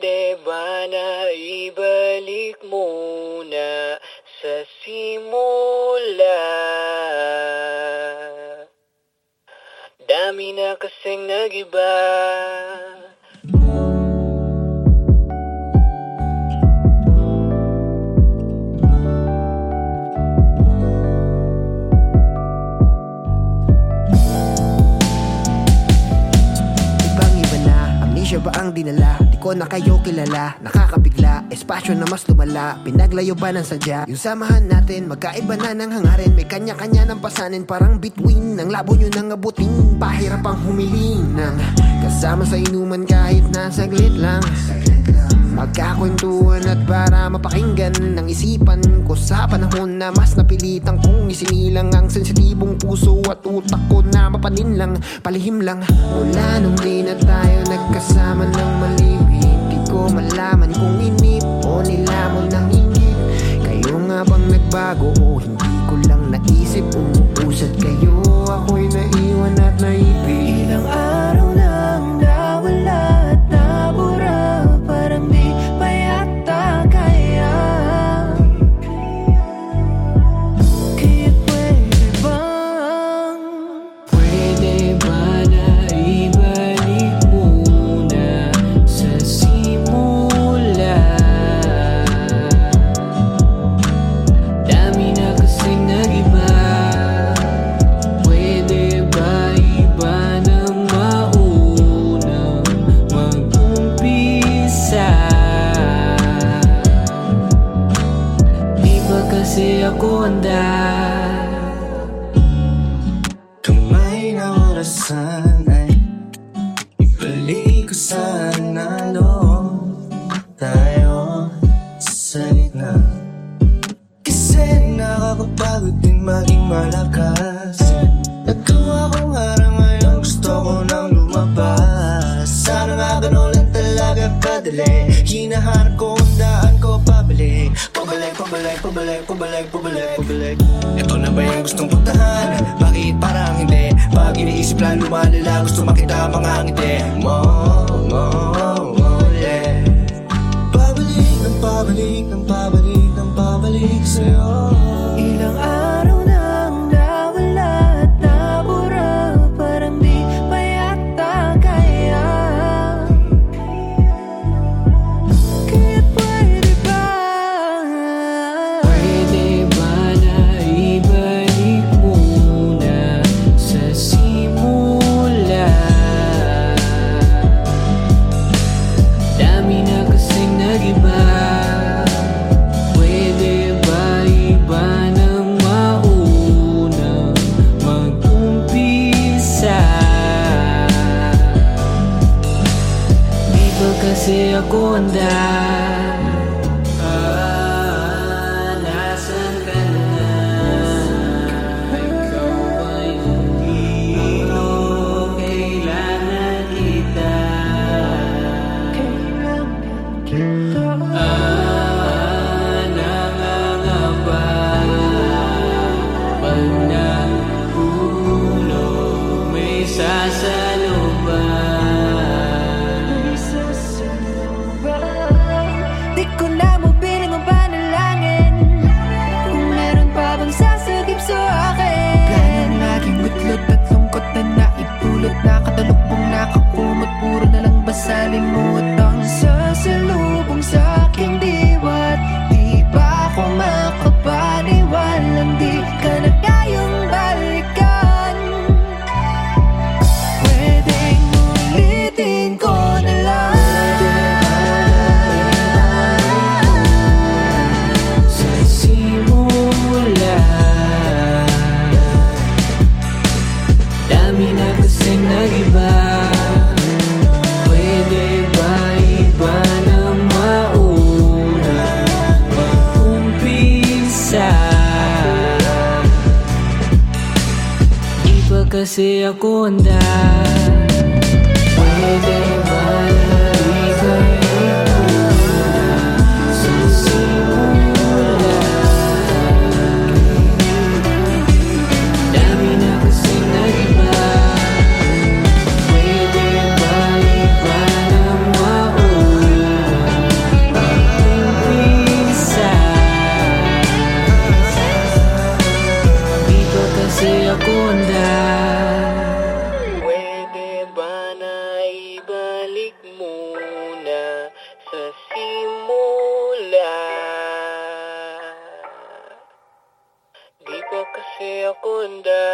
Pwede ba na ibalik muna sa simula? Dami na kasing nagiba amnesia ba ang dinala? Di ko na kayo kilala, nakakabigla Espasyo na mas lumala, pinaglayo ba ng sadya? Yung samahan natin, magkaiba na ng hangarin. May kanya-kanya ng pasanin, parang between Ng labo nyo nang abutin, pahirap ang humiling Ng kasama sa inuman kahit na saglit lang Magkakwentuhan at para mapakinggan ng isipan ko sa panahon na mas napilitan kong isinilang ang sensitibong puso at utak ko na mapanin lang, palihim lang. Mula nung di na tayo nagkasama ng malimit gitna Kasi nakakapagod din maging malakas. Nagawa kong harang ngayon gusto ko nang lumabas. Sana nga ganun lang talaga kadali. Hinahanap ko ang daan ko pabalik. Pabalik, pabalik, pabalik, pabalik, pabalik, pabalik. Ito na ba yung gustong puntahan? Bakit parang hindi? Pag iniisip lang lumalala Gusto makita ang mga ngiti mo, mo, pabalik, ng pabalik, ng pabalik sa'yo kasi ako pa kasi Di pa kasi ako handa